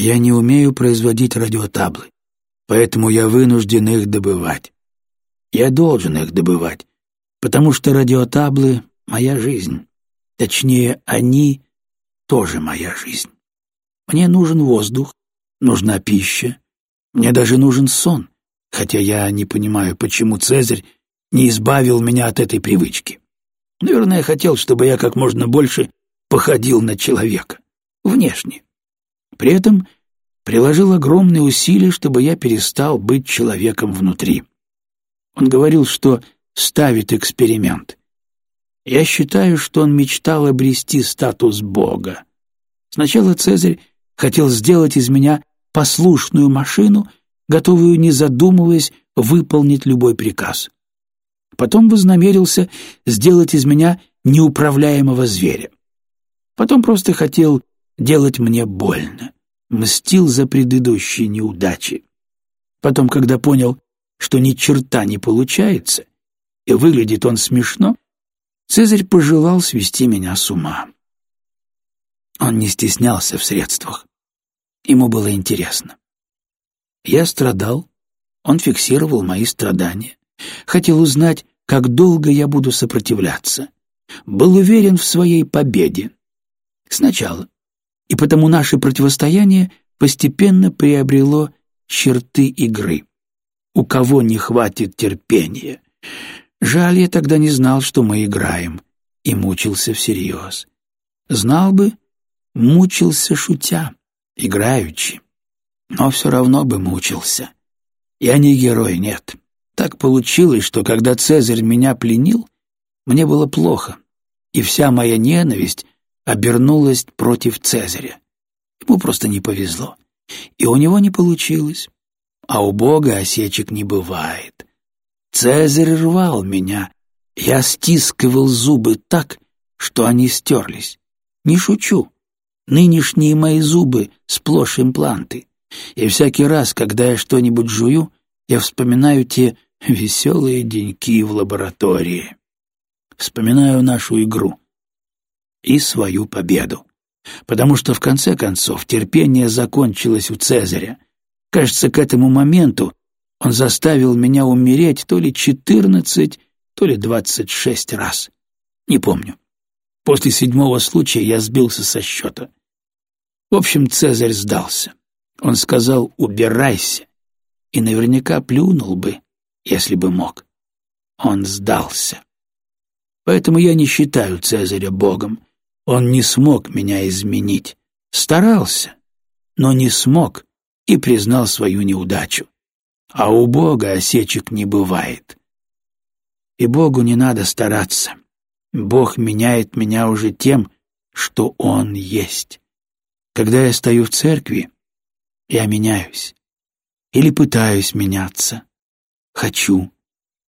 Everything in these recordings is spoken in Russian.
Я не умею производить радиотаблы, поэтому я вынужден их добывать. Я должен их добывать, потому что радиотаблы — моя жизнь. Точнее, они тоже моя жизнь. Мне нужен воздух, нужна пища, мне даже нужен сон, хотя я не понимаю, почему Цезарь не избавил меня от этой привычки. Наверное, хотел, чтобы я как можно больше походил на человека, внешне. При этом приложил огромные усилия, чтобы я перестал быть человеком внутри. Он говорил, что ставит эксперимент. Я считаю, что он мечтал обрести статус Бога. Сначала Цезарь хотел сделать из меня послушную машину, готовую, не задумываясь, выполнить любой приказ. Потом вознамерился сделать из меня неуправляемого зверя. Потом просто хотел делать мне больно, мстил за предыдущие неудачи. Потом, когда понял, что ни черта не получается, и выглядит он смешно, Цезарь пожелал свести меня с ума. Он не стеснялся в средствах. Ему было интересно. Я страдал, он фиксировал мои страдания, хотел узнать, как долго я буду сопротивляться, был уверен в своей победе. Сначала. И потому наше противостояние постепенно приобрело черты игры. У кого не хватит терпения? Жаль, я тогда не знал, что мы играем, и мучился всерьез. Знал бы, мучился шутя, играючи. Но все равно бы мучился. Я не герой, нет. Так получилось, что когда Цезарь меня пленил, мне было плохо, и вся моя ненависть обернулась против Цезаря. Ему просто не повезло, и у него не получилось. А у Бога осечек не бывает. Цезарь рвал меня, я стискивал зубы так, что они стерлись. Не шучу, нынешние мои зубы сплошь импланты. И всякий раз, когда я что-нибудь жую, я вспоминаю те веселые деньки в лаборатории. Вспоминаю нашу игру и свою победу. Потому что, в конце концов, терпение закончилось у Цезаря. Кажется, к этому моменту он заставил меня умереть то ли четырнадцать, то ли двадцать шесть раз. Не помню. После седьмого случая я сбился со счета. В общем, Цезарь сдался. Он сказал «убирайся», и наверняка плюнул бы, если бы мог. Он сдался. Поэтому я не считаю Цезаря богом. Он не смог меня изменить. Старался, но не смог и признал свою неудачу. А у Бога осечек не бывает. И Богу не надо стараться. Бог меняет меня уже тем, что Он есть. Когда я стою в церкви, я меняюсь. Или пытаюсь меняться. Хочу,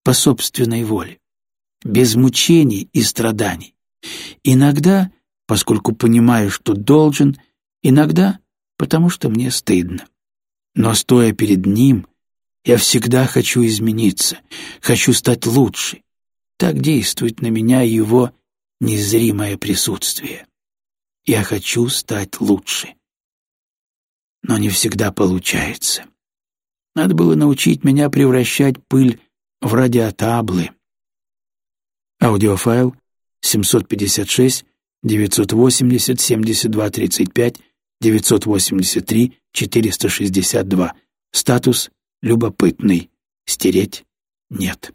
по собственной воле, без мучений и страданий. Иногда, поскольку понимаю, что должен, иногда, потому что мне стыдно. Но стоя перед Ним, я всегда хочу измениться, хочу стать лучше. Так действует на меня Его незримое присутствие. Я хочу стать лучше но не всегда получается. Надо было научить меня превращать пыль в радиотаблы. Аудиофайл 756 980 72 35 983 462. Статус «Любопытный». Стереть нет.